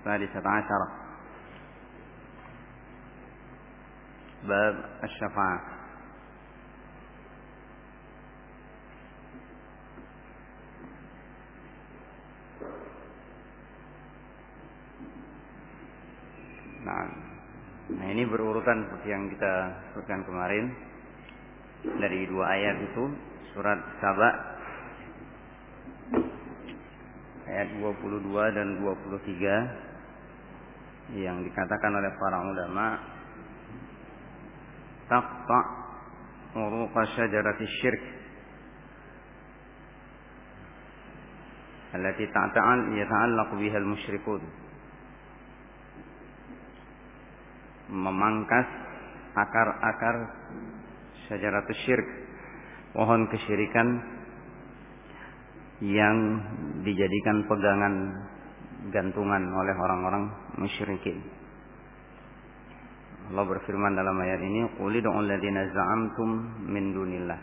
السادسة عشرة باب الشفاعة Nah, nah ini berurutan seperti yang kita sebutkan kemarin dari dua ayat itu surat Saba ayat 22 dan 23 yang dikatakan oleh para ulama taqta uruqa syajarati syirk التي يتعلق بها المشركون memangkas akar-akar syajaratus syirk pohon kesyirikan yang dijadikan pegangan gantungan oleh orang-orang musyrikin. Allah berfirman dalam ayat ini, "Qul ud'u alladziina za'amtum min dunillah."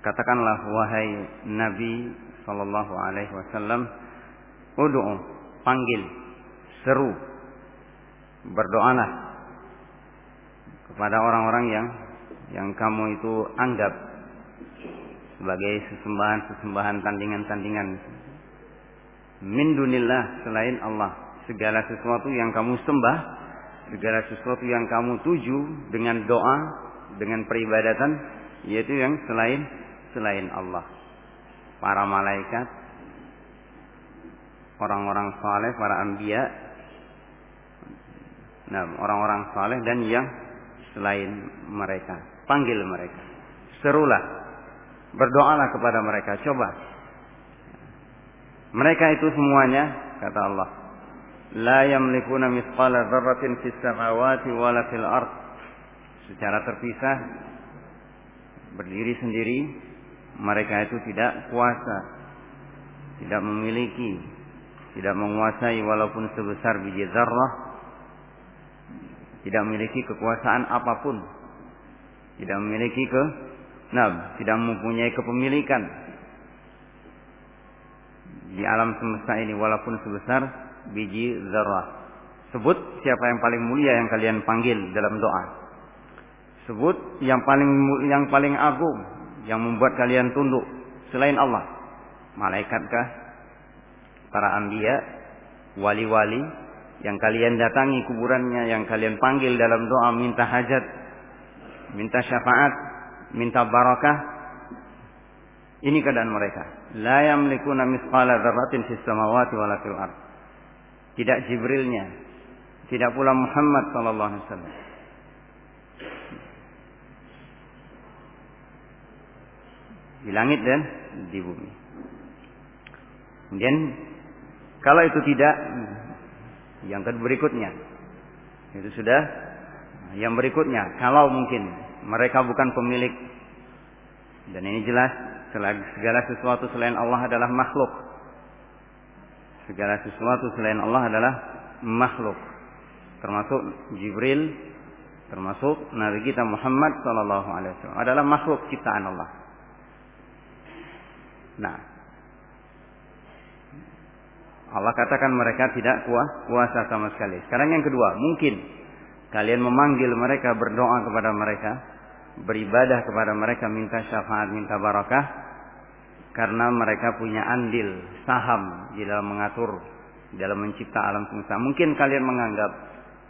Katakanlah wahai Nabi sallallahu alaihi wasallam, "Ud'u, panggil, seru, berdoalah kepada orang-orang yang yang kamu itu anggap sebagai sesembahan-sesembahan tandingan-tandingan min dunillah selain Allah. Segala sesuatu yang kamu sembah segala sesuatu yang kamu tuju dengan doa dengan peribadatan yaitu yang selain selain Allah. Para malaikat orang-orang saleh para anbiya nah orang-orang saleh dan yang selain mereka. Panggil mereka. Serulah. Berdoalah kepada mereka. Coba mereka itu semuanya kata Allah la yamlikuna mithqala dzarratin fis samawati wala fil ard. Secara terpisah berdiri sendiri mereka itu tidak kuasa tidak memiliki tidak menguasai walaupun sebesar biji zarrah tidak memiliki kekuasaan apa pun tidak memiliki ke nah tidak mempunyai kepemilikan di alam semesta ini walaupun sebesar biji zarrah sebut siapa yang paling mulia yang kalian panggil dalam doa. Sebut yang paling yang paling agung yang membuat kalian tunduk selain Allah. Malaikatkah? Para anbiya wali-wali yang kalian datangi kuburannya yang kalian panggil dalam doa minta hajat minta syafaat minta barakah ini keadaan mereka. La yamlikuna misqala dzarratin fis samawati wala fil ard. Tidak jibrilnya tidak pula Muhammad sallallahu alaihi wasallam. Di langit dan di bumi. Kemudian kalau itu tidak, yang berikutnya. Itu sudah yang berikutnya. Kalau mungkin mereka bukan pemilik. Dan ini jelas segala sesuatu selain Allah adalah makhluk. Segala sesuatu selain Allah adalah makhluk. Termasuk Jibril, termasuk Nabi kita Muhammad sallallahu alaihi wasallam adalah makhluk ciptaan Allah. Nah, Allah katakan mereka tidak kuasa sama sekali. Sekarang yang kedua, mungkin kalian memanggil mereka berdoa kepada mereka, beribadah kepada mereka, minta syafaat, minta barakah, karena mereka punya andil, saham di dalam mengatur, dalam mencipta alam semesta. Mungkin kalian menganggap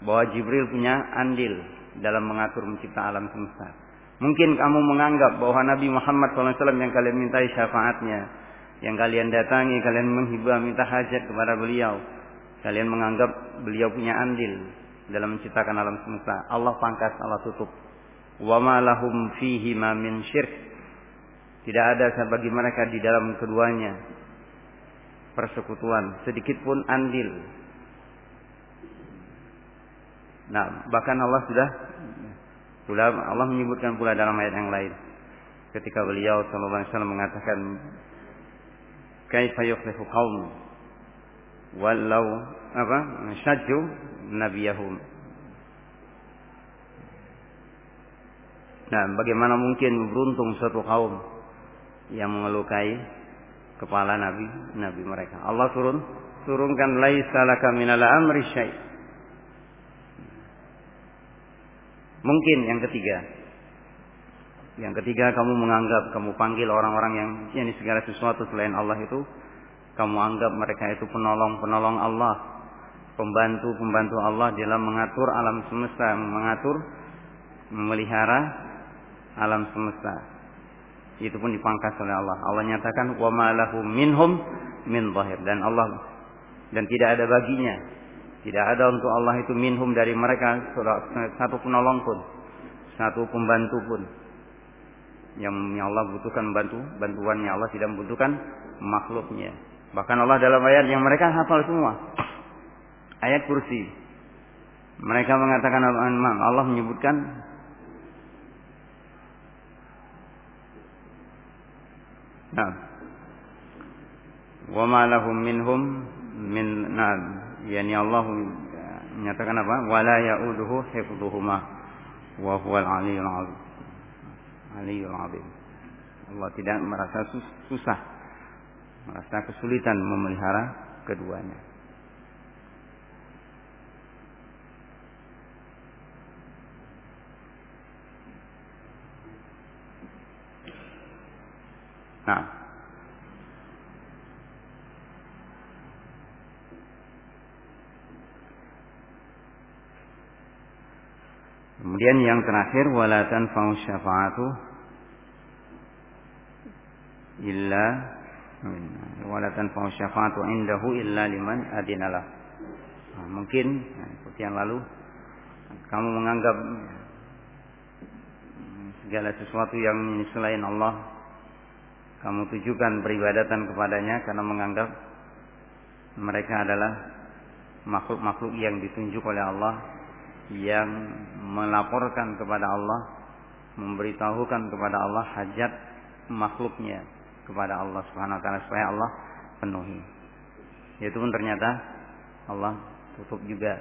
bahwa Jibril punya andil dalam mengatur mencipta alam semesta. Mungkin kamu menganggap bahwa Nabi Muhammad SAW yang kalian mintai syafaatnya, yang kalian datangi, kalian menghibah minta hajat kepada beliau. Kalian menganggap beliau punya andil dalam menciptakan alam semesta. Allah pangkas, Allah tutup. Wa ma lahum fihi ma min syirk. Tidak ada bagi mereka di dalam keduanya persekutuan, sedikit pun andil. Nah, bahkan Allah sudah Pula Allah menyebutkan pula dalam ayat yang lain. Ketika beliau sallallahu alaihi wasallam mengatakan kaifa yuflihu qaum walau apa syajju nabiyahum. Nah, bagaimana mungkin beruntung suatu kaum yang mengelukai kepala nabi nabi mereka. Allah turun turunkan laisa laka minal amri syai. Mungkin yang ketiga. Yang ketiga kamu menganggap kamu panggil orang-orang yang yang segala sesuatu selain Allah itu kamu anggap mereka itu penolong-penolong Allah, pembantu-pembantu Allah dalam mengatur alam semesta, mengatur memelihara alam semesta. Itu pun dipangkas oleh Allah. Allah nyatakan wa ma minhum min zahir dan Allah dan tidak ada baginya. Tidak ada untuk Allah itu minhum dari mereka satu penolong pun, satu pembantu pun. Yang Allah butuhkan bantu, bantuannya Allah tidak membutuhkan makhluknya. Bahkan Allah dalam ayat yang mereka hafal semua. Ayat kursi. Mereka mengatakan Allah menyebutkan Nah. Wa ma lahum minhum min nah, yani Allah menyatakan apa? Wala ya'uduhu hifdhuhuma wa huwal aliyyul azim. Aliyyul azim. Allah tidak merasa susah, merasa kesulitan memelihara keduanya. Nah, Kemudian yang terakhir wala tanfa'u syafa'atu illa wala tanfa'u syafa'atu indahu illa liman adinalah. Nah, mungkin nah, seperti yang lalu kamu menganggap segala sesuatu yang selain Allah kamu tujukan peribadatan kepadanya karena menganggap mereka adalah makhluk-makhluk yang ditunjuk oleh Allah yang melaporkan kepada Allah, memberitahukan kepada Allah hajat makhluknya kepada Allah Subhanahu wa taala supaya Allah penuhi. Itu pun ternyata Allah tutup juga.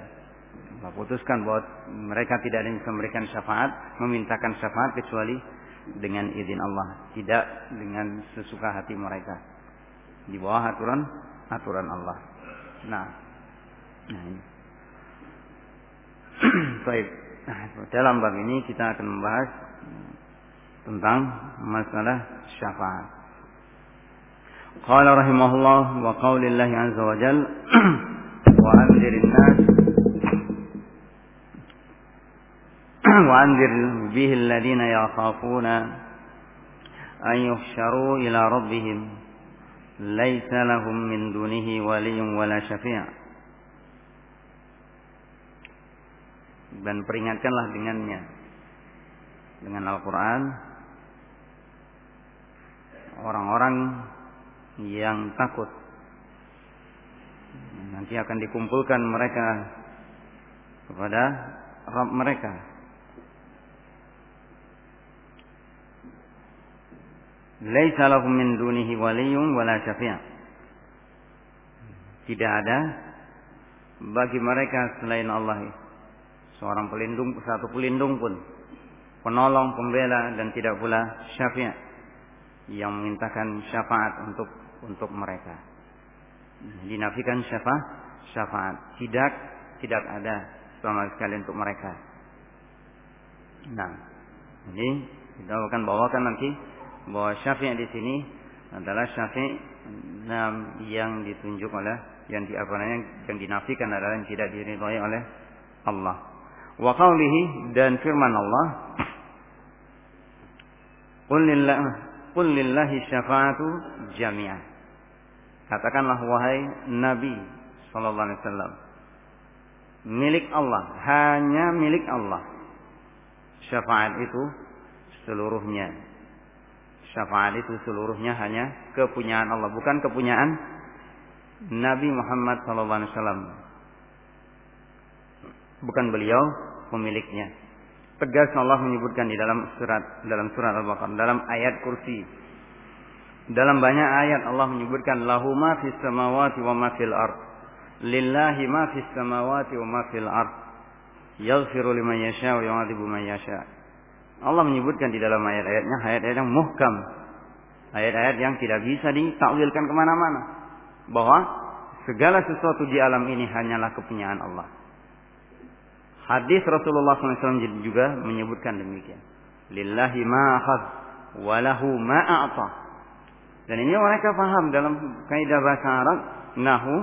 Allah putuskan bahwa mereka tidak ada yang memberikan syafaat, memintakan syafaat kecuali dengan izin Allah, tidak dengan sesuka hati mereka. Di bawah aturan aturan Allah. Nah, nah ini. Baik. Nah, dalam bab ini kita akan membahas tentang masalah syafaat. Qala rahimahullah wa qaulillah azza wa jal wa anzirin nas anzir bihi alladhina yakhafuna an yuhsharu ila rabbihim laysa lahum min dunihi waliyyun wala syafi' dan peringatkanlah dengannya. Dengan Al-Quran. Orang-orang yang takut. Nanti akan dikumpulkan mereka kepada Rabb mereka Laisa lahum min dunihi waliyyun wala syafi' Tidak ada bagi mereka selain Allah. Seorang pelindung satu pelindung pun. Penolong pembela dan tidak pula syafiat yang memintakan syafaat untuk untuk mereka. Dinafikan syafaat syafaat. Tidak tidak ada sama sekali untuk mereka. Nah ini kita akan bawakan nanti bahwa syafiat di sini adalah syafiat yang ditunjuk oleh yang di apa yang dinafikan adalah yang tidak diridhoi oleh Allah wa qawlihi dan firman Allah Qul lillahi syafa'atu jami'ah Katakanlah wahai Nabi sallallahu alaihi wasallam milik Allah, hanya milik Allah. Syafaat itu seluruhnya. Syafaat itu seluruhnya hanya kepunyaan Allah, bukan kepunyaan Nabi Muhammad wasallam bukan beliau pemiliknya. Tegas Allah menyebutkan di dalam surat dalam surat Al-Baqarah dalam ayat kursi. Dalam banyak ayat Allah menyebutkan lahu ma fis samawati wa ma fil ard. Lillahi ma fis samawati wa ma fil ard. Yaghfiru liman yasha wa yu'adzibu man yasha. Allah menyebutkan di dalam ayat-ayatnya ayat-ayat yang muhkam. Ayat-ayat yang tidak bisa ditakwilkan ke mana-mana. Bahwa Segala sesuatu di alam ini hanyalah kepunyaan Allah. Hadis Rasulullah SAW juga menyebutkan demikian. Lillahi ma'akhad walahu ma'a'ta. Dan ini mereka paham dalam kaidah bahasa Arab, nahu,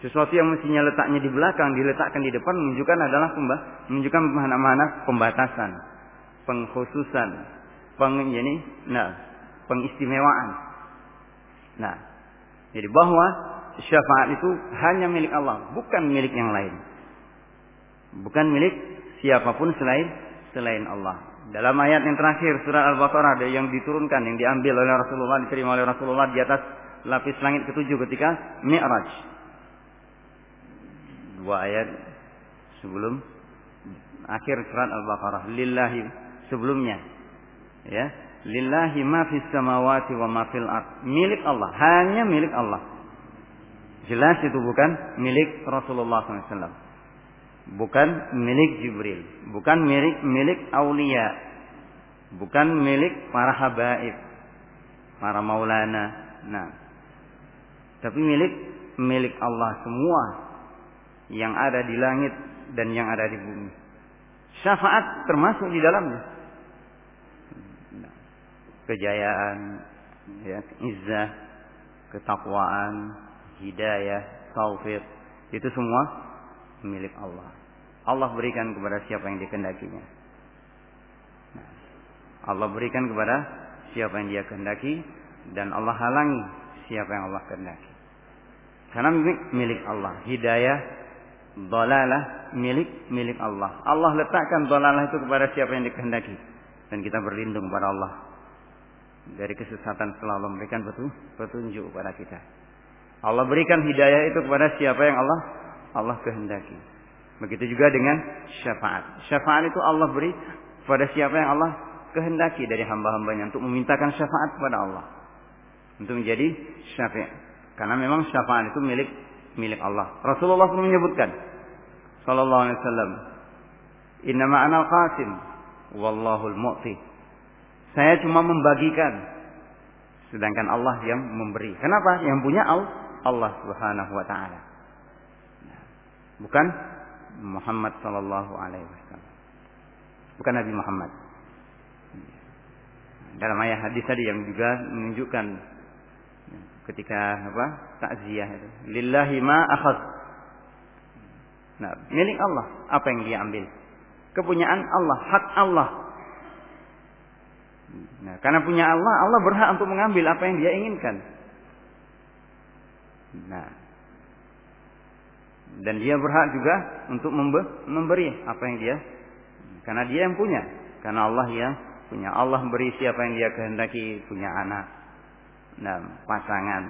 sesuatu yang mestinya letaknya di belakang diletakkan di depan menunjukkan adalah menunjukkan mana-mana pembatasan, pengkhususan, peng ini, nah, pengistimewaan. Nah, jadi bahwa syafaat itu hanya milik Allah, bukan milik yang lain. Bukan milik siapa pun selain selain Allah. Dalam ayat yang terakhir surat Al-Baqarah yang diturunkan yang diambil oleh Rasulullah diterima oleh Rasulullah di atas lapis langit ketujuh ketika Mi'raj. Dua ayat sebelum akhir surat Al-Baqarah lillahi sebelumnya. Ya. Lillahi ma fis samawati wa ma fil ard. Milik Allah. Hanya milik Allah. Jelas itu bukan milik Rasulullah SAW bukan milik Jibril, bukan milik milik aulia, bukan milik para habaib, para maulana. Nah, tapi milik milik Allah semua yang ada di langit dan yang ada di bumi. Syafaat termasuk di dalamnya. Kejayaan, ya, izzah, ketakwaan, hidayah, taufik, itu semua milik Allah. Allah berikan kepada siapa yang dikehendakinya. Nah, Allah berikan kepada siapa yang dia kehendaki dan Allah halangi siapa yang Allah kehendaki. Karena milik, milik Allah. Hidayah, dolalah milik milik Allah. Allah letakkan dolalah itu kepada siapa yang dikehendaki. Dan kita berlindung kepada Allah. Dari kesesatan selalu memberikan petunjuk kepada kita. Allah berikan hidayah itu kepada siapa yang Allah Allah kehendaki. Begitu juga dengan syafaat. Syafaat itu Allah beri pada siapa yang Allah kehendaki dari hamba-hambanya untuk memintakan syafaat kepada Allah. Untuk menjadi syafiat. Karena memang syafaat itu milik milik Allah. Rasulullah pun menyebutkan sallallahu alaihi wasallam, "Inna ma'ana qasim wallahul mu'ti." Saya cuma membagikan sedangkan Allah yang memberi. Kenapa? Yang punya Allah Subhanahu wa taala. Bukan Muhammad sallallahu alaihi wasallam. Bukan Nabi Muhammad. Dalam ayat hadis tadi yang juga menunjukkan ketika apa? takziah itu. Lillahi ma akhad. Nah, milik Allah apa yang dia ambil? Kepunyaan Allah, hak Allah. Nah, karena punya Allah, Allah berhak untuk mengambil apa yang dia inginkan. Nah, dan dia berhak juga untuk memberi apa yang dia karena dia yang punya. Karena Allah yang punya. Allah beri siapa yang dia kehendaki punya anak dan pasangan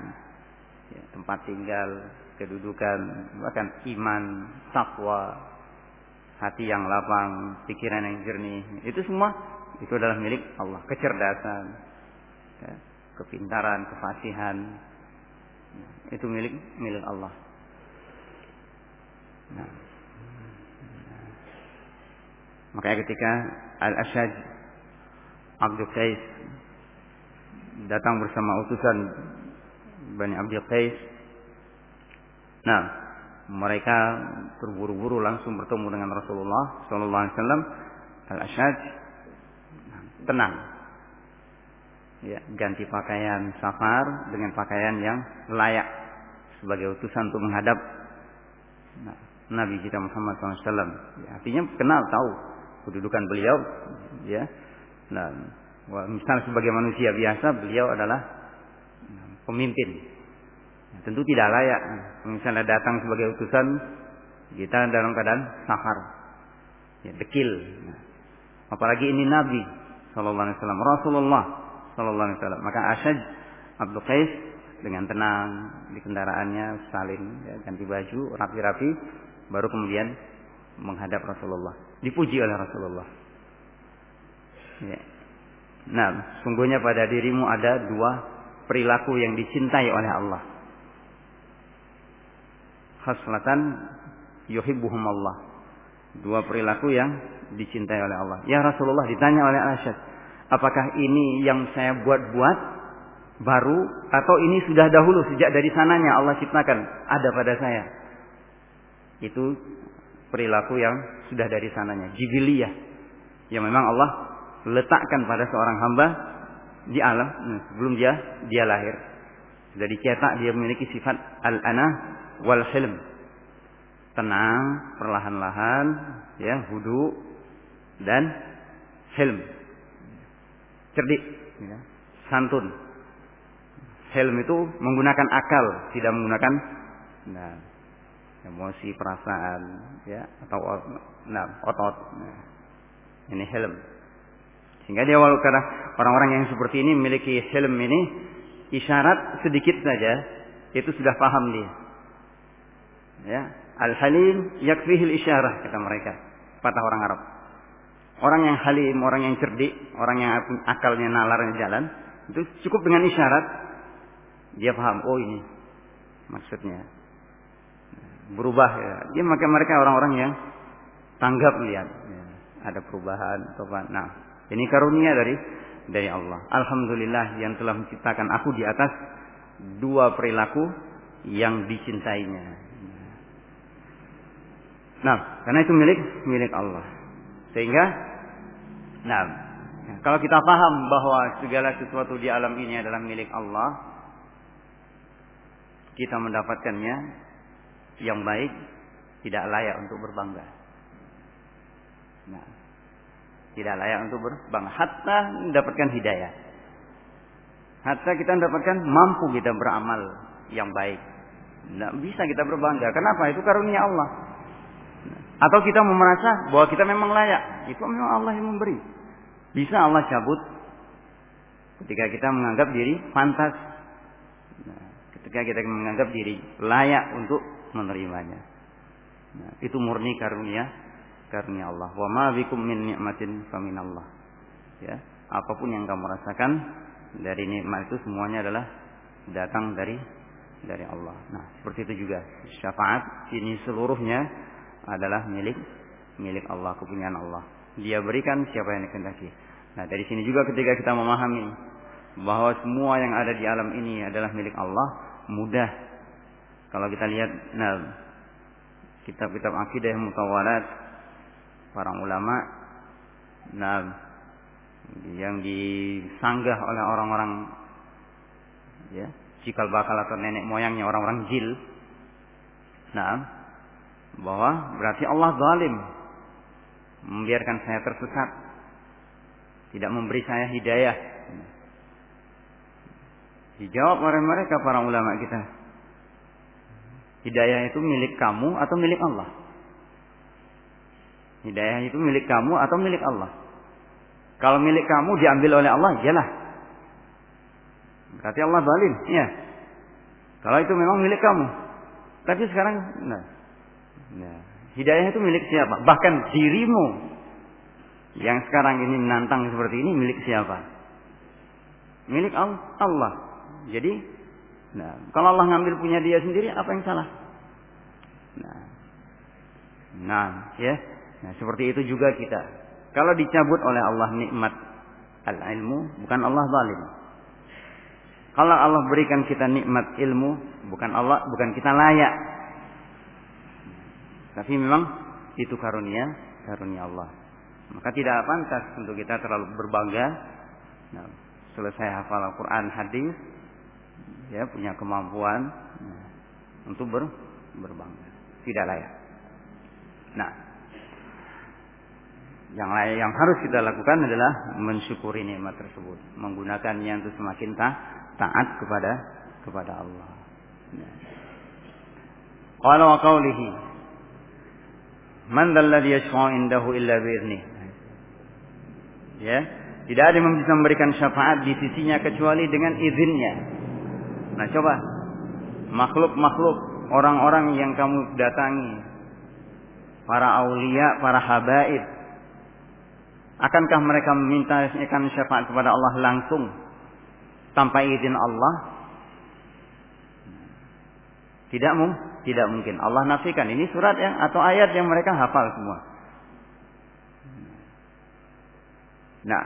ya, tempat tinggal kedudukan bahkan iman takwa hati yang lapang pikiran yang jernih. Itu semua itu adalah milik Allah kecerdasan ya, kepintaran kefasihan itu milik milik Allah Nah. Makanya ketika Al-Asyaj Abdul Qais datang bersama utusan Bani Abdul Qais. Nah, mereka terburu-buru langsung bertemu dengan Rasulullah Sallallahu Alaihi Wasallam. Al-Asyaj tenang, ya, ganti pakaian safar dengan pakaian yang layak sebagai utusan untuk menghadap nah, Nabi kita Muhammad SAW. Ya, artinya kenal tahu kedudukan beliau. Ya, nah, misalnya sebagai manusia biasa beliau adalah nah, pemimpin. Ya, tentu tidak layak. Misalnya datang sebagai utusan kita dalam keadaan sahar, ya, dekil. Nah, apalagi ini Nabi Sallallahu Alaihi Wasallam, Rasulullah Sallallahu Alaihi Wasallam. Maka Asyaj Abdul Qais dengan tenang di kendaraannya salin ya, ganti baju rapi-rapi baru kemudian menghadap Rasulullah. Dipuji oleh Rasulullah. Ya. Nah, sungguhnya pada dirimu ada dua perilaku yang dicintai oleh Allah. Khaslatan yuhibbuhum Allah. Dua perilaku yang dicintai oleh Allah. Ya Rasulullah ditanya oleh Aisyah, apakah ini yang saya buat-buat baru atau ini sudah dahulu sejak dari sananya Allah ciptakan ada pada saya. Itu perilaku yang sudah dari sananya, jibiliyah. Yang memang Allah letakkan pada seorang hamba di alam nah, sebelum dia dia lahir. Sudah dicetak dia memiliki sifat al-ana wal hilm. Tenang, perlahan-lahan, ya, hudu dan hilm. Cerdik, ya, santun. Hilm itu menggunakan akal, tidak menggunakan nah, emosi, perasaan, ya, atau nah, otot. Nah, ini hilm. Sehingga dia walau kadang orang-orang yang seperti ini memiliki helm ini isyarat sedikit saja itu sudah paham dia. Ya, al-halim yakfihil isyarah kata mereka, patah orang Arab. Orang yang halim, orang yang cerdik, orang yang akalnya nalar jalan, itu cukup dengan isyarat dia paham, oh ini maksudnya. Berubah ya. Dia maka mereka orang-orang yang tanggap lihat ya, ada perubahan atau apa. Nah, ini karunia dari dari Allah. Alhamdulillah yang telah menciptakan aku di atas dua perilaku yang dicintainya. Nah, karena itu milik milik Allah. Sehingga nah, kalau kita paham bahwa segala sesuatu di alam ini adalah milik Allah, kita mendapatkannya yang baik tidak layak untuk berbangga. Nah, tidak layak untuk berbangga. Hatta mendapatkan hidayah. Hatta kita mendapatkan mampu kita beramal yang baik. Tidak bisa kita berbangga. Kenapa? Itu karunia Allah. Atau kita merasa bahwa kita memang layak. Itu memang Allah yang memberi. Bisa Allah cabut ketika kita menganggap diri pantas. Nah, ketika kita menganggap diri layak untuk menerimanya. Nah, itu murni karunia karunia Allah. Wa ma bikum min ni'matin faminallah. Ya, apa pun yang kamu rasakan dari nikmat itu semuanya adalah datang dari dari Allah. Nah, seperti itu juga syafaat ini seluruhnya adalah milik milik Allah, kepunyaan Allah. Dia berikan siapa yang dikehendaki. Nah, dari sini juga ketika kita memahami bahwa semua yang ada di alam ini adalah milik Allah, mudah kalau kita lihat nah kitab-kitab akidah mutawalat para ulama nah yang disanggah oleh orang-orang ya cikal bakal atau nenek moyangnya orang-orang jil nah bahwa berarti Allah zalim membiarkan saya tersesat tidak memberi saya hidayah dijawab oleh mereka para ulama kita hidayah itu milik kamu atau milik Allah Hidayah itu milik kamu atau milik Allah? Kalau milik kamu diambil oleh Allah, iyalah. Berarti Allah zalim, ya. Kalau itu memang milik kamu. Tapi sekarang, nah, nah, hidayah itu milik siapa? Bahkan dirimu yang sekarang ini menantang seperti ini milik siapa? Milik Allah. Jadi, nah, kalau Allah ngambil punya dia sendiri, apa yang salah? Nah, nah, ya. Nah, seperti itu juga kita. Kalau dicabut oleh Allah nikmat al-ilmu, bukan Allah zalim. Kalau Allah berikan kita nikmat ilmu, bukan Allah, bukan kita layak. Tapi memang itu karunia, karunia Allah. Maka tidak pantas untuk kita terlalu berbangga. Nah, selesai hafal Al-Quran, hadis, ya punya kemampuan nah, untuk ber, berbangga. Tidak layak. Nah, yang lain yang harus kita lakukan adalah mensyukuri nikmat tersebut, menggunakannya untuk semakin ta taat kepada kepada Allah. Qala wa qawlihi Man dzalladzi yashfa'u indahu illa bi'idznih. Ya, tidak ada yang bisa memberikan syafaat di sisinya kecuali dengan izinnya. Nah, coba makhluk-makhluk orang-orang yang kamu datangi, para aulia, para habaib, Akankah mereka meminta syafaat kepada Allah langsung tanpa izin Allah? Tidak mungkin, tidak mungkin. Allah nafikan ini surat yang atau ayat yang mereka hafal semua. Nah,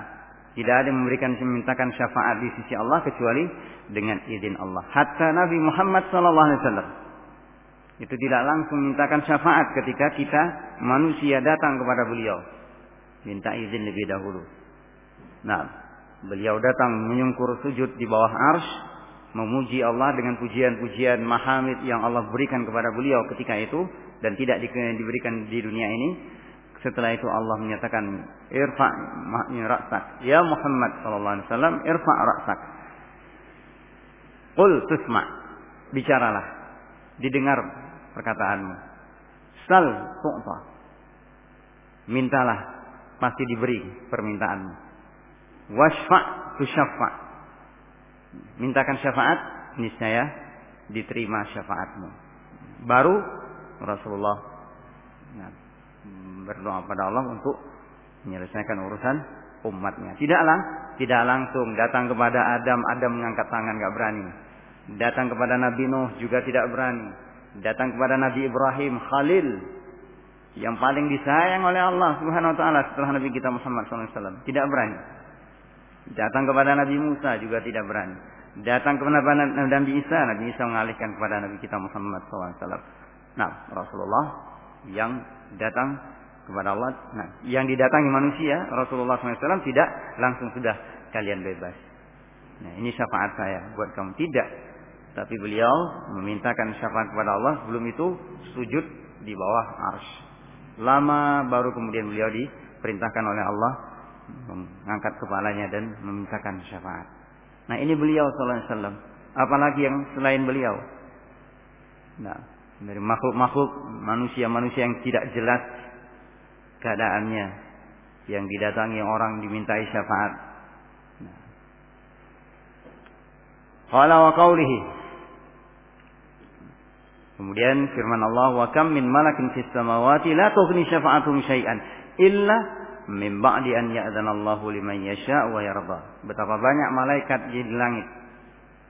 Tidak ada yang memberikan memintakan syafaat di sisi Allah kecuali dengan izin Allah. Hatta Nabi Muhammad sallallahu alaihi wasallam itu tidak langsung mintakan syafaat ketika kita manusia datang kepada beliau. Minta izin lebih dahulu. Nah, beliau datang menyungkur sujud di bawah ars, memuji Allah dengan pujian-pujian mahamid yang Allah berikan kepada beliau ketika itu dan tidak diberikan di dunia ini setelah itu Allah menyatakan irfa ra'sak. Ya Muhammad sallallahu alaihi wasallam, irfa ra'sak. Qul tusma. Bicaralah. Didengar perkataanmu. Sal tu'ta. Mintalah pasti diberi permintaanmu. Wasfa tusyaffa. Mintakan syafaat niscaya diterima syafaatmu. Baru Rasulullah nah, berdoa pada Allah untuk menyelesaikan urusan umatnya. Tidaklah, tidak langsung datang kepada Adam, Adam mengangkat tangan nggak berani. Datang kepada Nabi Nuh juga tidak berani. Datang kepada Nabi Ibrahim, Khalil, yang paling disayang oleh Allah Subhanahu wa taala setelah Nabi kita Muhammad SAW. Tidak berani. Datang kepada Nabi Musa juga tidak berani. Datang kepada Nabi Isa, Nabi Isa mengalihkan kepada Nabi kita Muhammad SAW. Nah, Rasulullah yang datang kepada Allah. Nah, yang didatangi manusia Rasulullah SAW tidak langsung sudah kalian bebas. Nah, ini syafaat saya buat kamu tidak. Tapi beliau memintakan syafaat kepada Allah sebelum itu sujud di bawah ars. Lama baru kemudian beliau diperintahkan oleh Allah mengangkat kepalanya dan memintakan syafaat. Nah ini beliau Sallallahu Alaihi Wasallam. Apalagi yang selain beliau. Nah dari makhluk-makhluk manusia-manusia yang tidak jelas keadaannya yang didatangi orang dimintai syafaat. Qala wa qawlihi Kemudian firman Allah wa kam min malakin fis samawati la tughni syafa'atuhum syai'an illa min ba'di an ya'dzana Allahu liman yasha' wa yarda. Betapa banyak malaikat di langit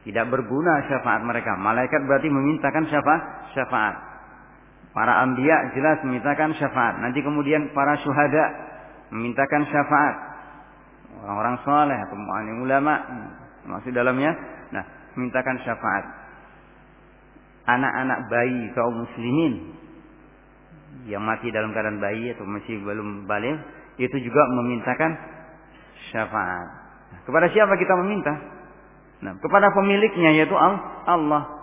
tidak berguna syafaat mereka. Malaikat berarti memintakan syafaat. syafaat. Para ambiya jelas memintakan syafaat. Nanti kemudian para syuhada memintakan syafaat. Orang-orang soleh atau ulama masuk dalamnya. Nah, memintakan syafaat. Anak-anak bayi kaum muslimin yang mati dalam keadaan bayi atau masih belum balik itu juga memintakan syafaat. Nah, kepada siapa kita meminta? Nah, kepada pemiliknya yaitu Allah.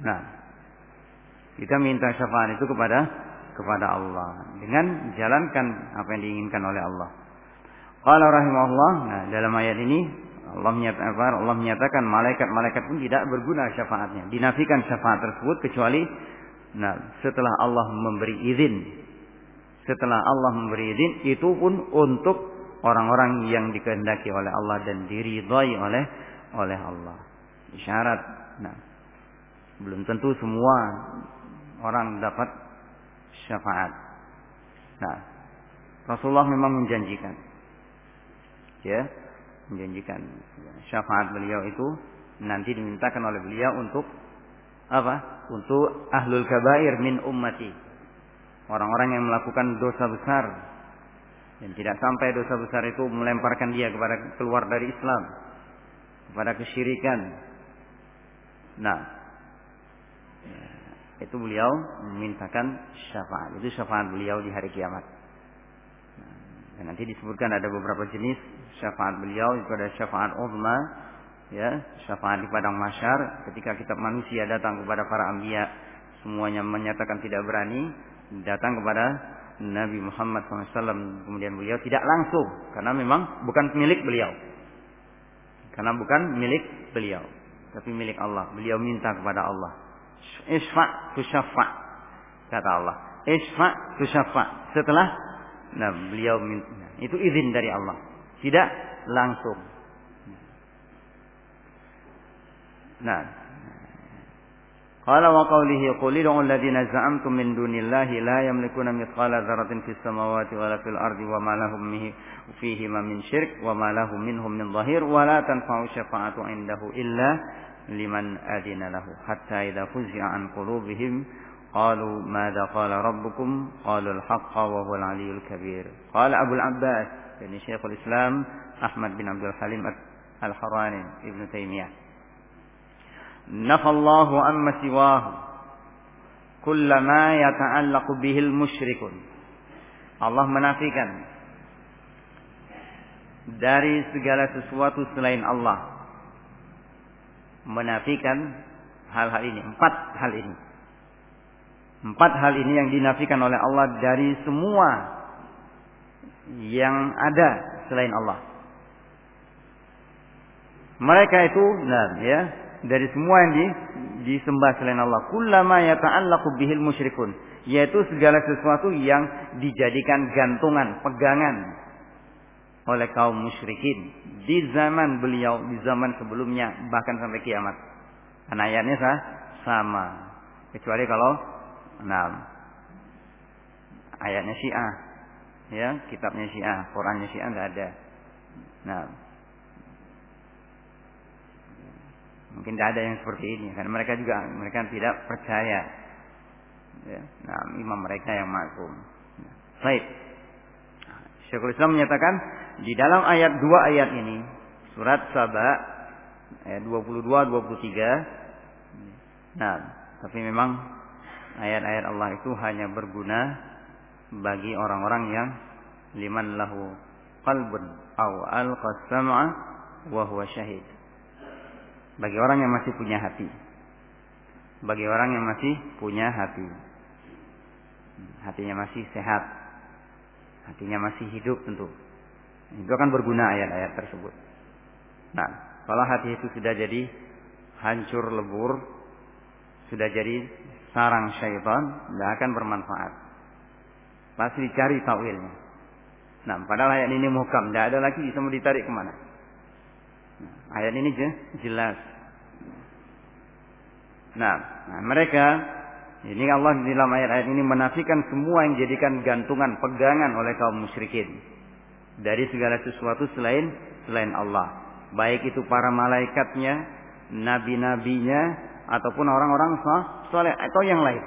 Nah, kita minta syafaat itu kepada kepada Allah dengan jalankan apa yang diinginkan oleh Allah. Qala rahimahullah, nah dalam ayat ini Allah menyatakan, Allah menyatakan malaikat-malaikat pun tidak berguna syafaatnya. Dinafikan syafaat tersebut kecuali nah setelah Allah memberi izin. Setelah Allah memberi izin itu pun untuk orang-orang yang dikehendaki oleh Allah dan diridhai oleh oleh Allah. Isyarat. Nah, belum tentu semua orang dapat syafaat. Nah, Rasulullah memang menjanjikan. Ya, menjanjikan syafaat beliau itu nanti dimintakan oleh beliau untuk apa? Untuk ahlul kabair min ummati. Orang-orang yang melakukan dosa besar dan tidak sampai dosa besar itu melemparkan dia kepada keluar dari Islam. Kepada kesyirikan. Nah. Ya, itu beliau memintakan syafaat. Itu syafaat beliau di hari kiamat. Nah, dan nanti disebutkan ada beberapa jenis syafaat beliau. Itu ada syafaat uzma. Ya, syafaat di padang masyar. Ketika kitab manusia datang kepada para ambia. Semuanya menyatakan tidak berani. Datang kepada Nabi Muhammad SAW kemudian beliau tidak langsung karena memang bukan milik beliau karena bukan milik beliau tapi milik Allah beliau minta kepada Allah isfa tusyafa kata Allah isfa tusyafa setelah nah beliau minta itu izin dari Allah tidak langsung nah قال وقوله قل ادعوا الذين زعمتم من دون الله لا يملكون مثقال ذرة في السماوات ولا في الأرض وما لهم فيهما من شرك وما له منهم من ظهير ولا تنفع الشفاعة عنده إلا لمن أذن له. حتى إذا فزع عن قلوبهم قالوا ماذا قال ربكم؟ قالوا الحق وهو العلي الكبير. قال أبو العباس يعني شيخ الإسلام أحمد بن عبد الحليم الحراني ابن تيمية. نفى الله أما سواه كل ما يتعلق به المشركون Allah menafikan dari segala sesuatu selain Allah menafikan hal-hal ini empat hal ini Empat hal ini yang dinafikan oleh Allah dari semua yang ada selain Allah. Mereka itu, nah, ya, dari semua yang di, disembah selain Allah. Kullama yata'allaqu bihil musyrikun. Yaitu segala sesuatu yang dijadikan gantungan, pegangan oleh kaum musyrikin. Di zaman beliau, di zaman sebelumnya, bahkan sampai kiamat. Karena ayatnya sah, sama. Kecuali kalau Nah, ayatnya Syiah, ya, kitabnya Syiah, Qurannya Syiah nggak ada. Nah, mungkin tidak ada yang seperti ini, karena mereka juga mereka tidak percaya. Ya, nah, imam mereka yang maklum. Baik. Syekhul Islam menyatakan di dalam ayat dua ayat ini surat Saba ayat 22 23 nah tapi memang ayat-ayat Allah itu hanya berguna bagi orang-orang yang liman lahu qalbun aw al-qasama wa huwa syahid. Bagi orang yang masih punya hati. Bagi orang yang masih punya hati. Hatinya masih sehat. Hatinya masih hidup tentu. Itu akan berguna ayat-ayat tersebut. Nah, kalau hati itu sudah jadi hancur lebur, sudah jadi sarang syaitan tidak akan bermanfaat. Pasti dicari takwilnya. Nah, padahal ayat ini muhkam, tidak ada lagi bisa mau ditarik ke mana. Nah, ayat ini jelas. Nah, nah, mereka ini Allah di dalam ayat-ayat ini menafikan semua yang dijadikan gantungan, pegangan oleh kaum musyrikin dari segala sesuatu selain selain Allah. Baik itu para malaikatnya, nabi-nabinya, ataupun orang-orang soleh atau yang lain.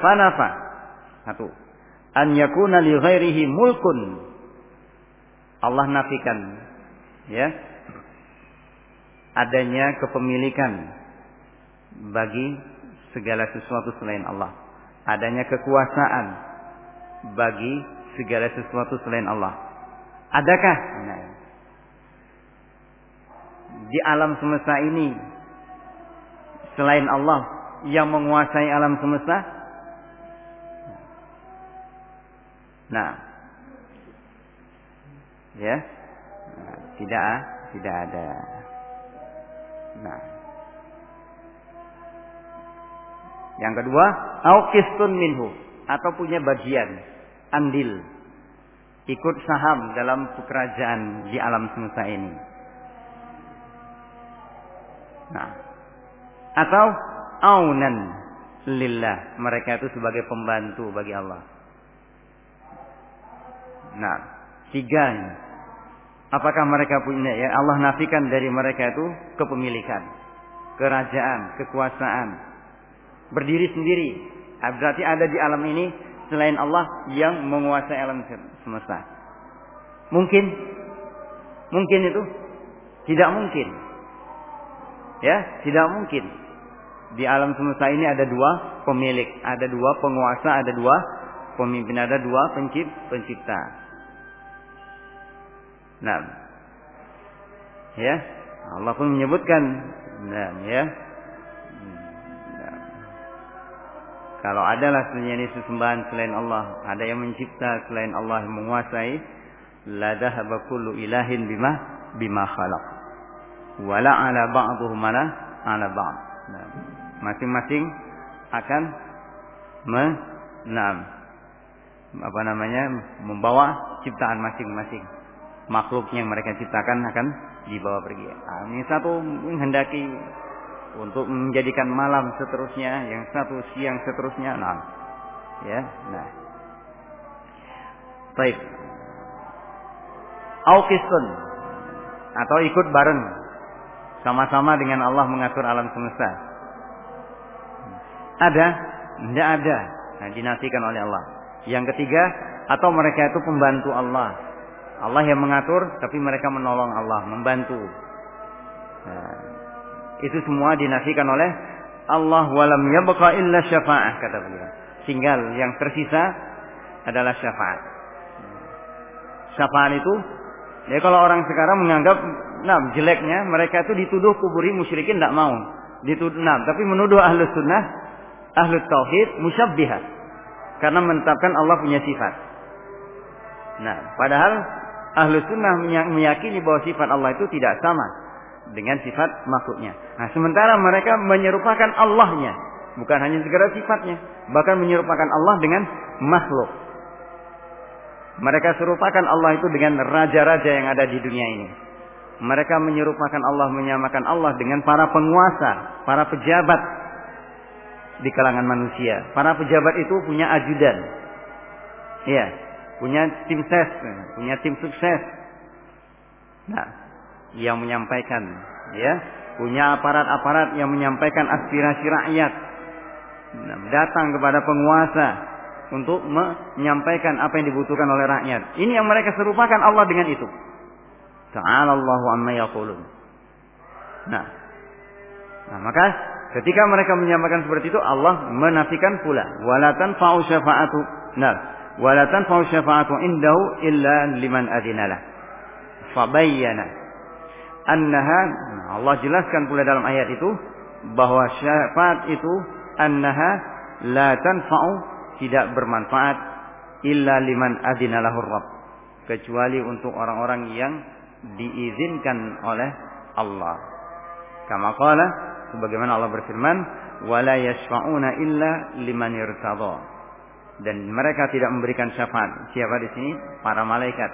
Fanafa satu an yakuna li ghairihi mulkun Allah nafikan ya adanya kepemilikan bagi segala sesuatu selain Allah. Adanya kekuasaan bagi segala sesuatu selain Allah. Adakah? Nah, di alam semesta ini selain Allah yang menguasai alam semesta? Nah, ya, nah, tidak, tidak ada. Nah, yang kedua, aukistun minhu atau punya bagian, andil, ikut saham dalam kerajaan di alam semesta ini. Nah, atau aunan lillah. Mereka itu sebagai pembantu bagi Allah. Nah, tiga Apakah mereka punya ya Allah nafikan dari mereka itu kepemilikan, kerajaan, kekuasaan, berdiri sendiri. Ah, berarti ada di alam ini selain Allah yang menguasai alam semesta. Mungkin mungkin itu tidak mungkin. Ya, tidak mungkin. Di alam semesta ini ada dua pemilik, ada dua penguasa, ada dua pemimpin, ada dua pencipta. Nah, ya, Allah pun menyebutkan, nah, ya, nah. kalau adalah sejenis sesembahan selain Allah, ada yang mencipta selain Allah yang menguasai, la dahaba kullu ilahin bima bima khalaq. Wala ala ba'dhum ala ala ba'd. Nah, masing-masing akan me, nah, apa namanya? Membawa ciptaan masing-masing makhluknya yang mereka ciptakan akan dibawa pergi. Nah, ini satu menghendaki untuk menjadikan malam seterusnya, yang satu siang seterusnya. Nah, ya, nah. Baik. Aukistun atau ikut bareng sama-sama dengan Allah mengatur alam semesta. Ada Tidak ada. Nah, dinafikan oleh Allah. Yang ketiga, atau mereka itu pembantu Allah. Allah yang mengatur, tapi mereka menolong Allah, membantu. Nah, itu semua dinafikan oleh Allah walam yabqa illa syafa'ah kata beliau. Tinggal yang tersisa adalah syafaat. Syafaat itu ya kalau orang sekarang menganggap nah jeleknya mereka itu dituduh kuburi musyrikin tidak mau. Dituduh nah, tapi menuduh ahlu sunnah, ahlu tauhid musyabbihat. Karena menetapkan Allah punya sifat. Nah, padahal ahlu sunnah meyakini bahwa sifat Allah itu tidak sama dengan sifat makhluknya. Nah, sementara mereka menyerupakan Allahnya, bukan hanya segera sifatnya, bahkan menyerupakan Allah dengan makhluk. Mereka serupakan Allah itu dengan raja-raja yang ada di dunia ini. Mereka menyerupakan Allah, menyamakan Allah dengan para penguasa, para pejabat di kalangan manusia. Para pejabat itu punya ajudan. Iya, punya tim ses, punya tim sukses. Nah, yang menyampaikan ya. Punya aparat-aparat yang menyampaikan aspirasi rakyat. Nah, datang kepada penguasa untuk menyampaikan apa yang dibutuhkan oleh rakyat. Ini yang mereka serupakan Allah dengan itu. Ta'ala Allahu amma yaqulun. Nah nah maka ketika mereka menyampaikan seperti itu Allah menafikan pula walatan fa'u syafa'atu. Nah walatan fa'u syafa'atu indahu illa liman adinalah fabayyana annaha Allah jelaskan pula dalam ayat itu bahwa syafaat itu annaha la tanfa'u tidak bermanfaat illa liman adina lahur rabb kecuali untuk orang-orang yang diizinkan oleh Allah. Kama qala sebagaimana Allah berfirman wala yashfa'una illa liman irtada. Dan mereka tidak memberikan syafaat. Siapa di sini? Para malaikat.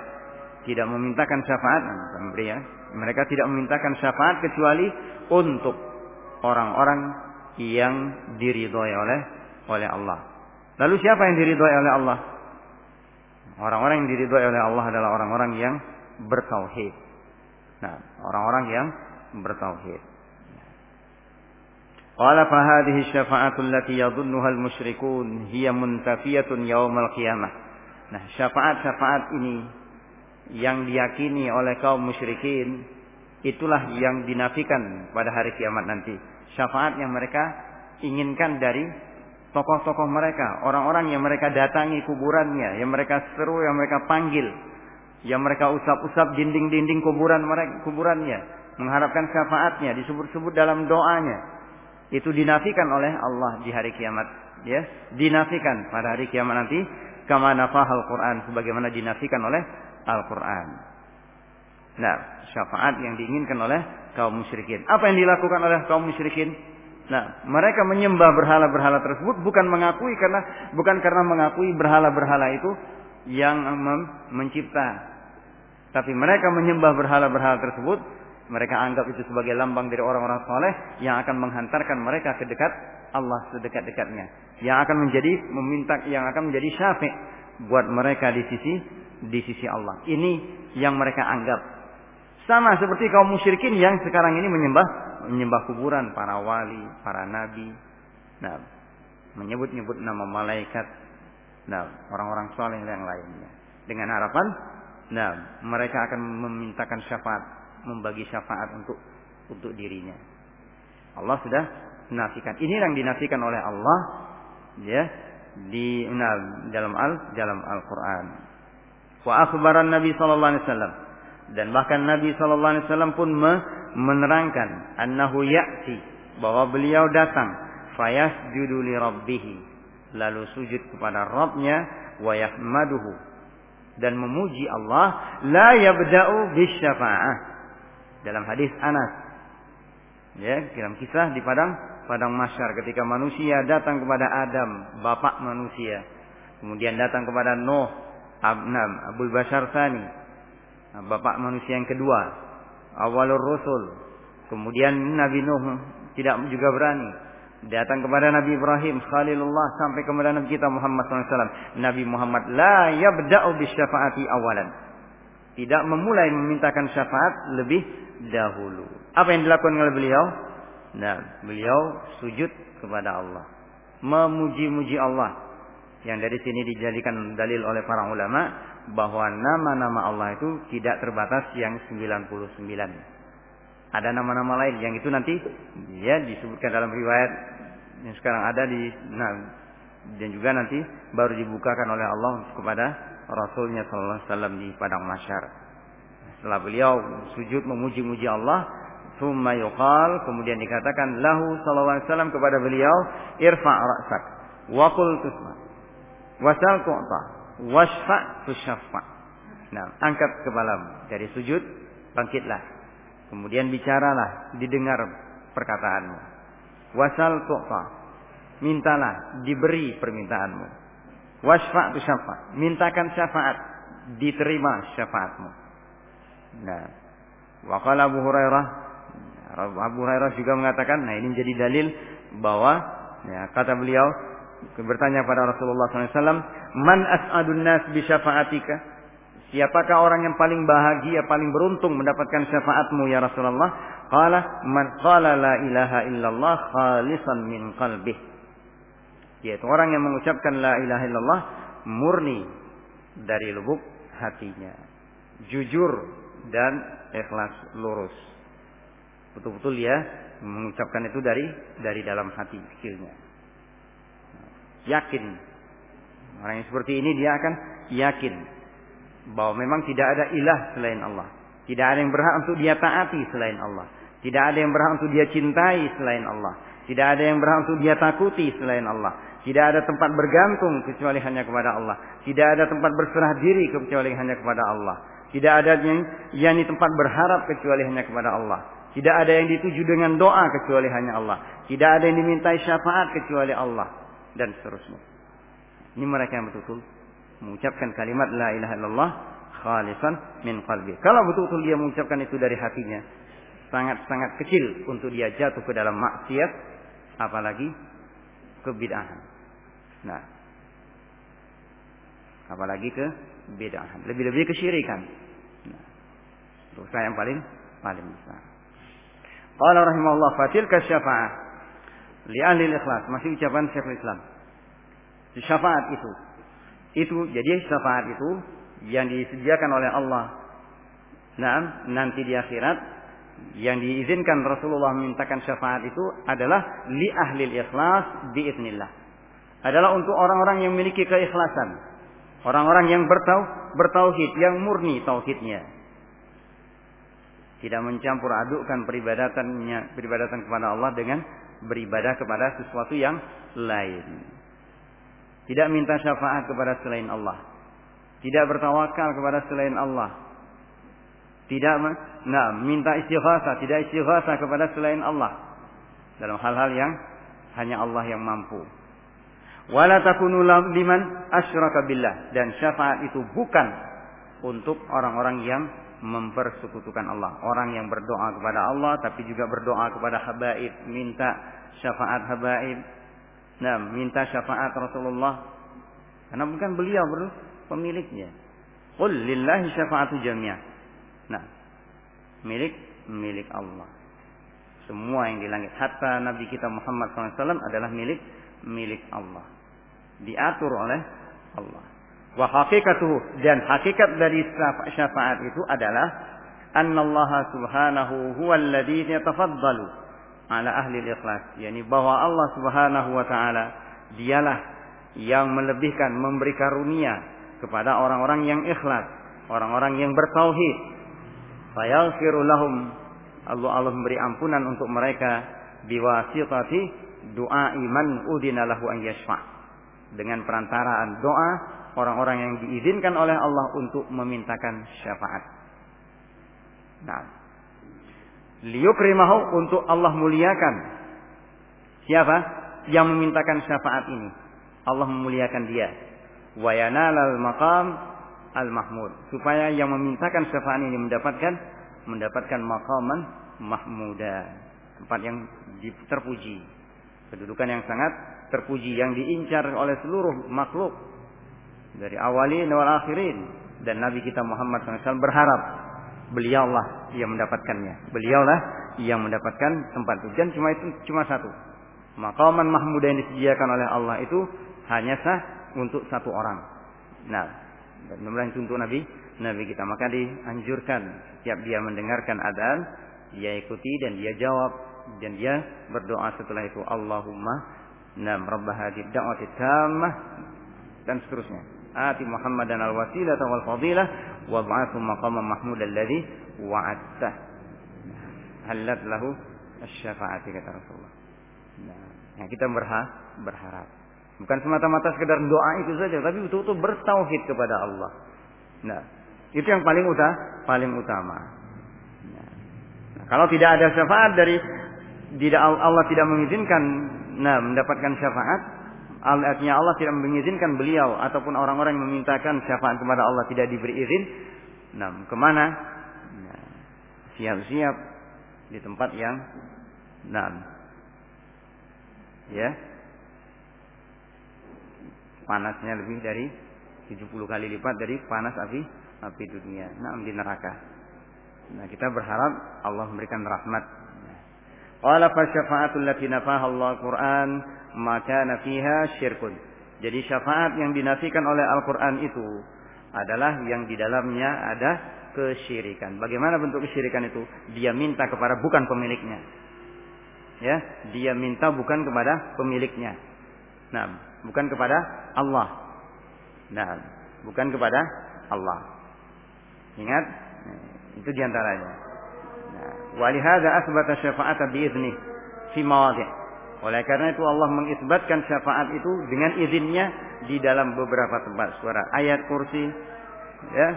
Tidak memintakan syafaat, memberi ya, mereka tidak memintakan syafaat kecuali untuk orang-orang yang diridhoi oleh oleh Allah. Lalu siapa yang diridhoi oleh Allah? Orang-orang yang diridhoi oleh Allah adalah orang-orang yang bertauhid. Nah, orang-orang yang bertauhid. Qala fa hadhihi syafa'atu allati yadhunnuha al-musyrikun hiya muntafiyatun yaumal qiyamah. Nah, syafaat-syafaat ini yang diyakini oleh kaum musyrikin itulah yang dinafikan pada hari kiamat nanti. Syafaat yang mereka inginkan dari tokoh-tokoh mereka, orang-orang yang mereka datangi kuburannya, yang mereka seru, yang mereka panggil, yang mereka usap-usap dinding-dinding kuburan mereka, kuburannya, mengharapkan syafaatnya, disebut-sebut dalam doanya. Itu dinafikan oleh Allah di hari kiamat, ya. Dinafikan pada hari kiamat nanti kama nafahal Quran sebagaimana dinafikan oleh Al-Quran. Nah, syafaat yang diinginkan oleh kaum musyrikin. Apa yang dilakukan oleh kaum musyrikin? Nah, mereka menyembah berhala-berhala tersebut bukan mengakui karena bukan karena mengakui berhala-berhala itu yang mencipta. Tapi mereka menyembah berhala-berhala tersebut, mereka anggap itu sebagai lambang dari orang-orang soleh yang akan menghantarkan mereka ke dekat Allah sedekat-dekatnya. Yang akan menjadi meminta, yang akan menjadi syafi' buat mereka di sisi di sisi Allah. Ini yang mereka anggap sama seperti kaum musyrikin yang sekarang ini menyembah menyembah kuburan para wali, para nabi. Nah, menyebut-nyebut nama malaikat. Nah, orang-orang soleh yang lainnya. Dengan harapan, nah, mereka akan memintakan syafaat, membagi syafaat untuk untuk dirinya. Allah sudah menafikan. Ini yang dinafikan oleh Allah, ya, di nah, dalam al dalam Al-Qur'an. Wa akhbaran Nabi sallallahu alaihi wasallam dan bahkan Nabi sallallahu alaihi wasallam pun menerangkan annahu ya'ti bahwa beliau datang fayasjudu li rabbih lalu sujud kepada Rabbnya wa yahmaduhu dan memuji Allah la yabda'u bisyafa'ah dalam hadis Anas. Ya dalam kisah di padang padang masyar ketika manusia datang kepada Adam bapak manusia. Kemudian datang kepada Nuh Abnam Abu Bashar Sani bapak manusia yang kedua awalur rusul. Kemudian Nabi Nuh tidak juga berani. Datang kepada Nabi Ibrahim Khalilullah sampai kepada Nabi kita Muhammad SAW Nabi Muhammad la yabda'u bisyafaati awalan. Tidak memulai memintakan syafaat lebih dahulu apa yang dilakukan oleh beliau nah beliau sujud kepada Allah memuji-muji Allah. Yang dari sini dijadikan dalil oleh para ulama bahwa nama-nama Allah itu tidak terbatas yang 99. Ada nama-nama lain yang itu nanti ya disebutkan dalam riwayat yang sekarang ada di nah, dan juga nanti baru dibukakan oleh Allah kepada Rasulnya Sallallahu Alaihi Wasallam di padang masyar. Setelah beliau sujud memuji-muji Allah, Thumma yuqal kemudian dikatakan lahu sallallahu alaihi wasallam kepada beliau irfa' ra'sak wa qul tusma wasal tu'ta wasfa tushaffa. Nah, angkat kepalamu dari sujud, bangkitlah. Kemudian bicaralah, didengar perkataanmu. Wasal tu'ta. Mintalah, diberi permintaanmu. Wasfa tushaffa. Mintakan syafaat, diterima syafaatmu. Nah, Waqala Abu Hurairah Abu Hurairah juga mengatakan, nah ini menjadi dalil bahwa ya, kata beliau bertanya pada Rasulullah SAW, Man as'adun nas bi syafa'atika? Siapakah orang yang paling bahagia, paling beruntung mendapatkan syafaatmu ya Rasulullah? Qala man qala la ilaha illallah khalisan min qalbih. Yaitu orang yang mengucapkan la ilaha illallah murni dari lubuk hatinya. Jujur dan ikhlas lurus. Betul-betul dia mengucapkan itu dari dari dalam hati kecilnya yakin. Orang yang seperti ini dia akan yakin bahwa memang tidak ada ilah selain Allah. Tidak ada yang berhak untuk dia taati selain Allah. Tidak ada yang berhak untuk dia cintai selain Allah. Tidak ada yang berhak untuk dia takuti selain Allah. Tidak ada tempat bergantung kecuali hanya kepada Allah. Tidak ada tempat berserah diri kecuali hanya kepada Allah. Tidak ada yang yakni tempat berharap kecuali hanya kepada Allah. Tidak ada yang dituju dengan doa kecuali hanya Allah. Tidak ada yang dimintai syafaat kecuali Allah dan seterusnya. Ini mereka yang betul-betul mengucapkan kalimat la ilaha illallah khalisan min qalbi. Kalau betul-betul dia mengucapkan itu dari hatinya, sangat-sangat kecil untuk dia jatuh ke dalam maksiat, apalagi kebid'ahan. Nah, apalagi ke bid'ahan, lebih-lebih kesyirikan. Nah, dosa yang paling paling besar. Qala rahimahullah fatilka syafa'ah li ahli ikhlas masih ucapan Syekhul Islam. Syafaat itu itu jadi syafaat itu yang disediakan oleh Allah. Nah nanti di akhirat yang diizinkan Rasulullah memintakan syafaat itu adalah li ahli ikhlas biiznillah adalah untuk orang-orang yang memiliki keikhlasan orang-orang yang bertau bertauhid yang murni tauhidnya tidak mencampur adukkan peribadatannya peribadatan kepada Allah dengan beribadah kepada sesuatu yang lain. Tidak minta syafaat kepada selain Allah. Tidak bertawakal kepada selain Allah. Tidak nah, minta istighasa, tidak istighasa kepada selain Allah. Dalam hal-hal yang hanya Allah yang mampu. Wala takunu liman asyraka billah dan syafaat itu bukan untuk orang-orang yang mempersekutukan Allah. Orang yang berdoa kepada Allah tapi juga berdoa kepada habaib, minta syafaat habaib. Nah, minta syafaat Rasulullah. Karena bukan beliau bro, pemiliknya. Qul lillahi syafaatu jami'ah. Nah, milik milik Allah. Semua yang di langit, hatta Nabi kita Muhammad SAW adalah milik milik Allah. Diatur oleh Allah. Wa hakikatuhu dan hakikat dari syafaat itu adalah annallaha subhanahu huwa alladhi yatafaddalu ala ahli ikhlas yakni bahwa Allah Subhanahu wa taala dialah yang melebihkan memberi karunia kepada orang-orang yang ikhlas, orang-orang yang bertauhid. Fayaghfiru lahum Allah Allah memberi ampunan untuk mereka biwasitati doa iman udina lahu an yashfa. Dengan perantaraan doa orang-orang yang diizinkan oleh Allah untuk memintakan syafaat. Nah, liyukrimahu untuk Allah muliakan. Siapa yang memintakan syafaat ini? Allah memuliakan dia. Wa yanalal maqam al mahmud. Supaya yang memintakan syafaat ini mendapatkan mendapatkan maqaman mahmuda. Tempat yang terpuji. Kedudukan yang sangat terpuji yang diincar oleh seluruh makhluk. Dari awalin wal akhirin. Dan Nabi kita Muhammad SAW berharap beliaulah yang mendapatkannya. Beliaulah yang mendapatkan tempat itu. Dan cuma itu cuma satu. Maqaman mahmudah yang disediakan oleh Allah itu hanya sah untuk satu orang. Nah, dan itu untuk Nabi Nabi kita. Maka dianjurkan setiap dia mendengarkan adzan, dia ikuti dan dia jawab dan dia berdoa setelah itu Allahumma nam rabb hadhihi da'wati tammah dan seterusnya. Ati Muhammadan al-wasilah wal fadilah wa ba'athu maqama mahmud alladhi wa'adtah. Halat lahu asy-syafa'ati kata Rasulullah. Nah, kita berharap, berharap. Bukan semata-mata sekedar doa itu saja, tapi betul-betul bertauhid kepada Allah. Nah, itu yang paling utama, paling utama. Nah, kalau tidak ada syafaat dari tidak Allah tidak mengizinkan nah mendapatkan syafaat. Artinya Allah tidak mengizinkan beliau ataupun orang-orang yang memintakan syafaat kepada Allah tidak diberi izin. Nah ke mana? Nah, siap-siap di tempat yang nah. Ya. Panasnya lebih dari 70 kali lipat dari panas api api dunia. Nah di neraka. Nah kita berharap Allah memberikan rahmat Qala fa syafa'atul lati nafaha Allah Quran maka nafiha syirkun. Jadi syafaat yang dinafikan oleh Al-Quran itu adalah yang di dalamnya ada kesyirikan. Bagaimana bentuk kesyirikan itu? Dia minta kepada bukan pemiliknya. Ya, dia minta bukan kepada pemiliknya. Nah, bukan kepada Allah. Nah, bukan kepada Allah. Ingat, itu di antaranya. Walihada asbata syafa'at biizni fi mawadhi'. Oleh karena itu Allah mengisbatkan syafaat itu dengan izinnya di dalam beberapa tempat. Surat ayat kursi, ya,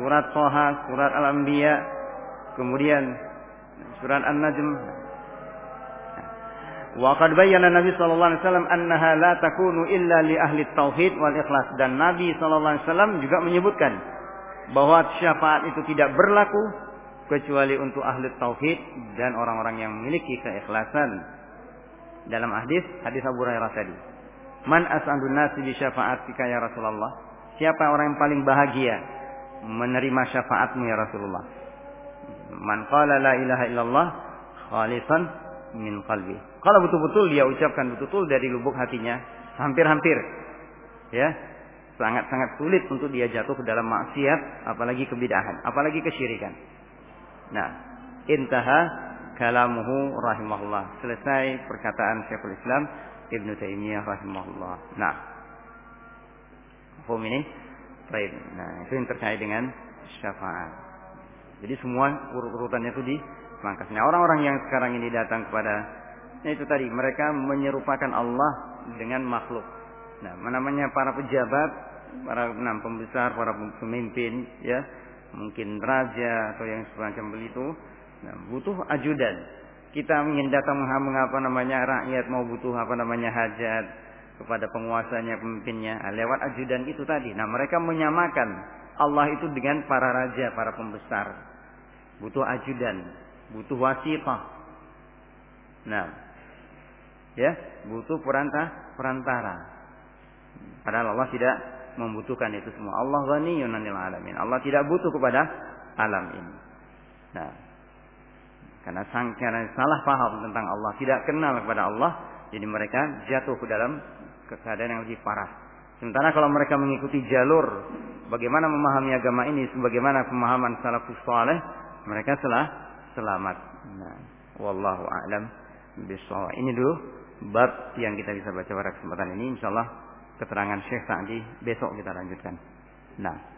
surat Toha, surat Al-Anbiya, kemudian surat An-Najm. Wa qad bayyana Nabi sallallahu alaihi wasallam annaha la takunu illa li ahli tauhid wal ikhlas dan Nabi sallallahu alaihi wasallam juga menyebutkan bahwa syafaat itu tidak berlaku kecuali untuk ahli tauhid dan orang-orang yang memiliki keikhlasan. Dalam hadis hadis Abu Hurairah tadi. Man as'adun nasi bi syafa'atika ya Rasulullah? Siapa orang yang paling bahagia menerima syafaatmu ya Rasulullah? Man qala la ilaha illallah khalisan min qalbi. Kalau betul-betul dia ucapkan betul-betul dari lubuk hatinya, hampir-hampir ya, sangat-sangat sulit untuk dia jatuh ke dalam maksiat, apalagi kebidahan, apalagi kesyirikan. Nah, intaha kalamuhu rahimahullah. Selesai perkataan Syekhul Islam Ibnu Taimiyah rahimahullah. Nah, hukum ini baik. Nah, itu yang terkait dengan syafaat. Jadi semua urut-urutannya itu di pangkasnya. Orang-orang yang sekarang ini datang kepada nah itu tadi mereka menyerupakan Allah dengan makhluk. Nah, namanya para pejabat, para enam pembesar, para pemimpin, ya, mungkin raja atau yang semacam begitu, nah, butuh ajudan. Kita ingin datang mengapa namanya rakyat mau butuh apa namanya hajat kepada penguasanya, pemimpinnya nah, lewat ajudan itu tadi. Nah, mereka menyamakan Allah itu dengan para raja, para pembesar. Butuh ajudan, butuh wasitah. Nah, ya, butuh perantara, perantara. Padahal Allah tidak membutuhkan itu semua. Allah ghaniyun 'anil alamin. Allah tidak butuh kepada alam ini. Nah, karena sang karena salah paham tentang Allah, tidak kenal kepada Allah, jadi mereka jatuh ke dalam keadaan yang lebih parah. Sementara kalau mereka mengikuti jalur bagaimana memahami agama ini sebagaimana pemahaman salafus saleh, mereka telah selamat. Nah, wallahu a'lam bishawab. Ini dulu bab yang kita bisa baca pada kesempatan ini insyaallah keterangan Syekh Sa'di besok kita lanjutkan. Nah.